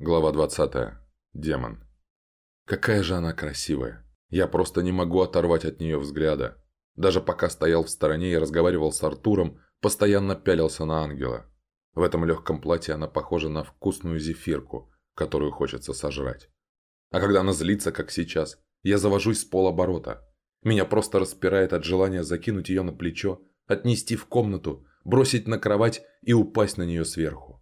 Глава 20. Демон. Какая же она красивая. Я просто не могу оторвать от нее взгляда. Даже пока стоял в стороне и разговаривал с Артуром, постоянно пялился на ангела. В этом легком платье она похожа на вкусную зефирку, которую хочется сожрать. А когда она злится, как сейчас, я завожусь с полоборота. Меня просто распирает от желания закинуть ее на плечо, отнести в комнату, бросить на кровать и упасть на нее сверху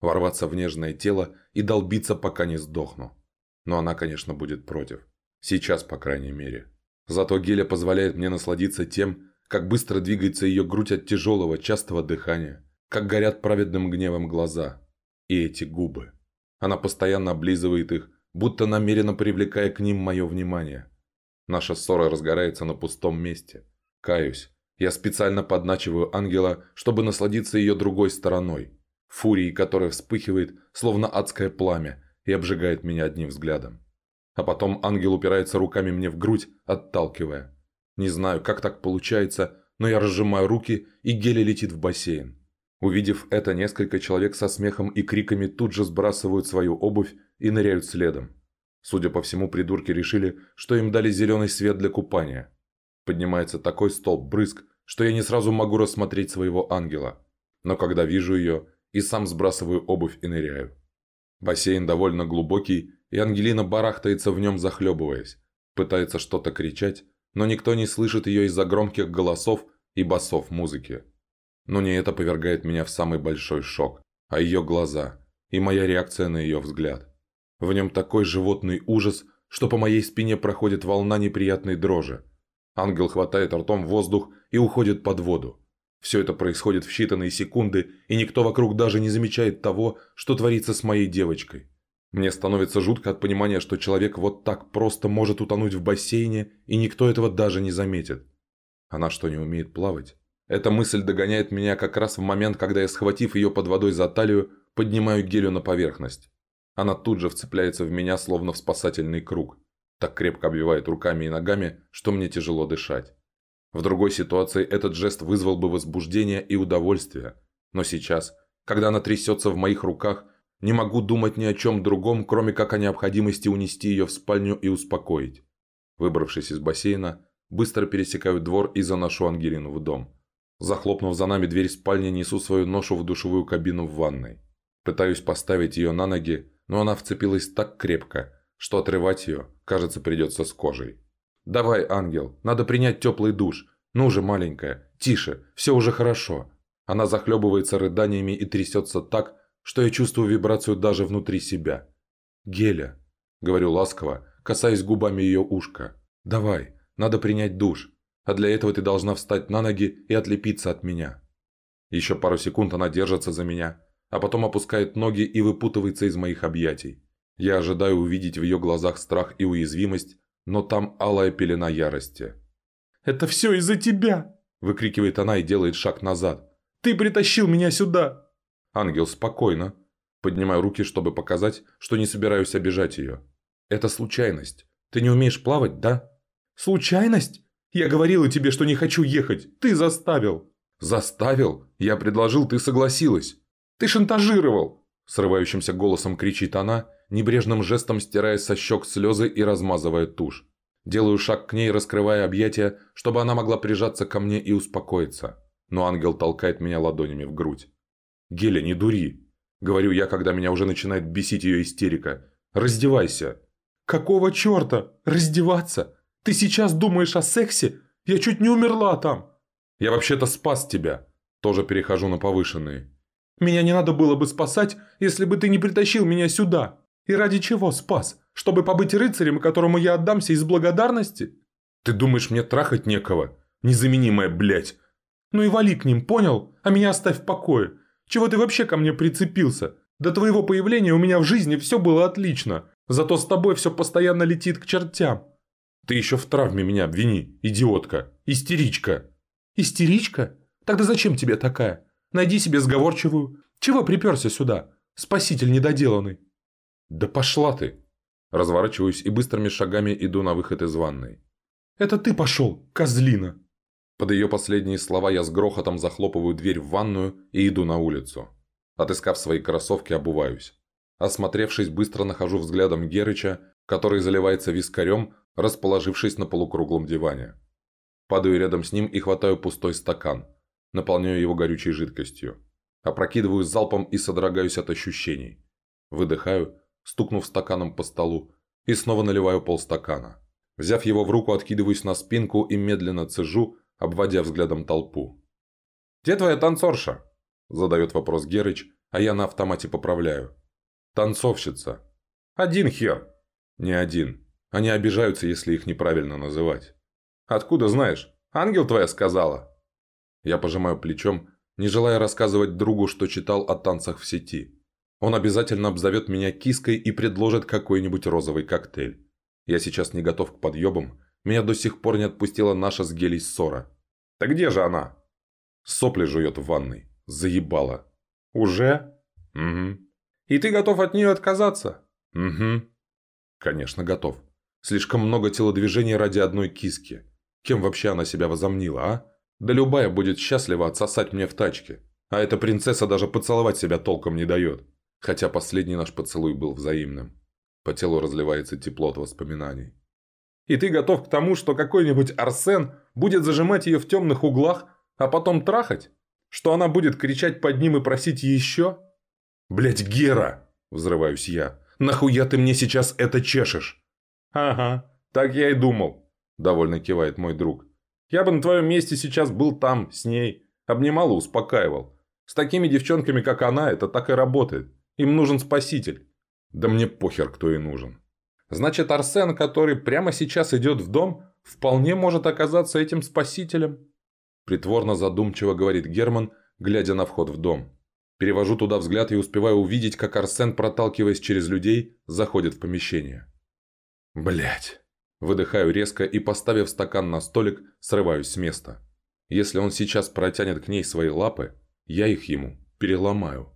ворваться в нежное тело и долбиться, пока не сдохну. Но она, конечно, будет против. Сейчас, по крайней мере. Зато Геля позволяет мне насладиться тем, как быстро двигается ее грудь от тяжелого, частого дыхания, как горят праведным гневом глаза. И эти губы. Она постоянно облизывает их, будто намеренно привлекая к ним мое внимание. Наша ссора разгорается на пустом месте. Каюсь. Я специально подначиваю ангела, чтобы насладиться ее другой стороной – фурии, которая вспыхивает, словно адское пламя, и обжигает меня одним взглядом. А потом ангел упирается руками мне в грудь, отталкивая. Не знаю, как так получается, но я разжимаю руки, и Гели летит в бассейн. Увидев это, несколько человек со смехом и криками тут же сбрасывают свою обувь и ныряют следом. Судя по всему, придурки решили, что им дали зеленый свет для купания. Поднимается такой столб брызг, что я не сразу могу рассмотреть своего ангела. Но когда вижу ее, и сам сбрасываю обувь и ныряю. Бассейн довольно глубокий, и Ангелина барахтается в нем, захлебываясь. Пытается что-то кричать, но никто не слышит ее из-за громких голосов и басов музыки. Но не это повергает меня в самый большой шок, а ее глаза и моя реакция на ее взгляд. В нем такой животный ужас, что по моей спине проходит волна неприятной дрожи. Ангел хватает ртом воздух и уходит под воду. Все это происходит в считанные секунды, и никто вокруг даже не замечает того, что творится с моей девочкой. Мне становится жутко от понимания, что человек вот так просто может утонуть в бассейне, и никто этого даже не заметит. Она что, не умеет плавать? Эта мысль догоняет меня как раз в момент, когда я, схватив ее под водой за талию, поднимаю гелю на поверхность. Она тут же вцепляется в меня, словно в спасательный круг. Так крепко обвивает руками и ногами, что мне тяжело дышать. В другой ситуации этот жест вызвал бы возбуждение и удовольствие. Но сейчас, когда она трясется в моих руках, не могу думать ни о чем другом, кроме как о необходимости унести ее в спальню и успокоить. Выбравшись из бассейна, быстро пересекаю двор и заношу Ангелину в дом. Захлопнув за нами дверь спальни, несу свою ношу в душевую кабину в ванной. Пытаюсь поставить ее на ноги, но она вцепилась так крепко, что отрывать ее, кажется, придется с кожей. «Давай, ангел, надо принять теплый душ. Ну же, маленькая, тише, все уже хорошо». Она захлебывается рыданиями и трясется так, что я чувствую вибрацию даже внутри себя. «Геля», — говорю ласково, касаясь губами ее ушка, — «давай, надо принять душ, а для этого ты должна встать на ноги и отлепиться от меня». Еще пару секунд она держится за меня, а потом опускает ноги и выпутывается из моих объятий. Я ожидаю увидеть в ее глазах страх и уязвимость, но там алая пелена ярости. «Это все из-за тебя!» – выкрикивает она и делает шаг назад. «Ты притащил меня сюда!» Ангел спокойно. Поднимаю руки, чтобы показать, что не собираюсь обижать ее. «Это случайность. Ты не умеешь плавать, да?» «Случайность? Я говорила тебе, что не хочу ехать. Ты заставил!» «Заставил? Я предложил, ты согласилась!» «Ты шантажировал!» Срывающимся голосом кричит она небрежным жестом стирая со щек слезы и размазывая тушь. Делаю шаг к ней, раскрывая объятия, чтобы она могла прижаться ко мне и успокоиться. Но ангел толкает меня ладонями в грудь. «Геля, не дури!» Говорю я, когда меня уже начинает бесить ее истерика. «Раздевайся!» «Какого черта? Раздеваться? Ты сейчас думаешь о сексе? Я чуть не умерла там!» «Я вообще-то спас тебя!» Тоже перехожу на повышенные. «Меня не надо было бы спасать, если бы ты не притащил меня сюда!» И ради чего спас? Чтобы побыть рыцарем, которому я отдамся из благодарности? Ты думаешь, мне трахать некого? Незаменимая, блядь. Ну и вали к ним, понял? А меня оставь в покое. Чего ты вообще ко мне прицепился? До твоего появления у меня в жизни все было отлично. Зато с тобой все постоянно летит к чертям. Ты еще в травме меня обвини, идиотка. Истеричка. Истеричка? Тогда зачем тебе такая? Найди себе сговорчивую. Чего приперся сюда? Спаситель недоделанный. «Да пошла ты!» Разворачиваюсь и быстрыми шагами иду на выход из ванной. «Это ты пошел, козлина!» Под ее последние слова я с грохотом захлопываю дверь в ванную и иду на улицу. Отыскав свои кроссовки, обуваюсь. Осмотревшись, быстро нахожу взглядом Герыча, который заливается вискарем, расположившись на полукруглом диване. Падаю рядом с ним и хватаю пустой стакан. Наполняю его горючей жидкостью. Опрокидываю залпом и содрогаюсь от ощущений. Выдыхаю, стукнув стаканом по столу, и снова наливаю полстакана. Взяв его в руку, откидываюсь на спинку и медленно цежу, обводя взглядом толпу. «Где твоя танцорша?» – задает вопрос Герыч, а я на автомате поправляю. «Танцовщица». «Один хер». «Не один. Они обижаются, если их неправильно называть». «Откуда знаешь? Ангел твоя сказала?» Я пожимаю плечом, не желая рассказывать другу, что читал о танцах в сети. Он обязательно обзовет меня киской и предложит какой-нибудь розовый коктейль. Я сейчас не готов к подъебам. Меня до сих пор не отпустила наша с Гелей ссора. «Так где же она?» Сопли жует в ванной. Заебала. «Уже?» «Угу». «И ты готов от нее отказаться?» «Угу». «Конечно, готов. Слишком много телодвижений ради одной киски. Кем вообще она себя возомнила, а? Да любая будет счастлива отсосать мне в тачке. А эта принцесса даже поцеловать себя толком не дает. Хотя последний наш поцелуй был взаимным. По телу разливается тепло от воспоминаний. «И ты готов к тому, что какой-нибудь Арсен будет зажимать ее в темных углах, а потом трахать? Что она будет кричать под ним и просить еще?» «Блядь, Гера!» – взрываюсь я. «Нахуя ты мне сейчас это чешешь?» «Ага, так я и думал», – довольно кивает мой друг. «Я бы на твоем месте сейчас был там, с ней, обнимал и успокаивал. С такими девчонками, как она, это так и работает. Им нужен спаситель. Да мне похер, кто и нужен. Значит, Арсен, который прямо сейчас идет в дом, вполне может оказаться этим спасителем. Притворно задумчиво говорит Герман, глядя на вход в дом. Перевожу туда взгляд и успеваю увидеть, как Арсен, проталкиваясь через людей, заходит в помещение. Блять. Выдыхаю резко и, поставив стакан на столик, срываюсь с места. Если он сейчас протянет к ней свои лапы, я их ему переломаю.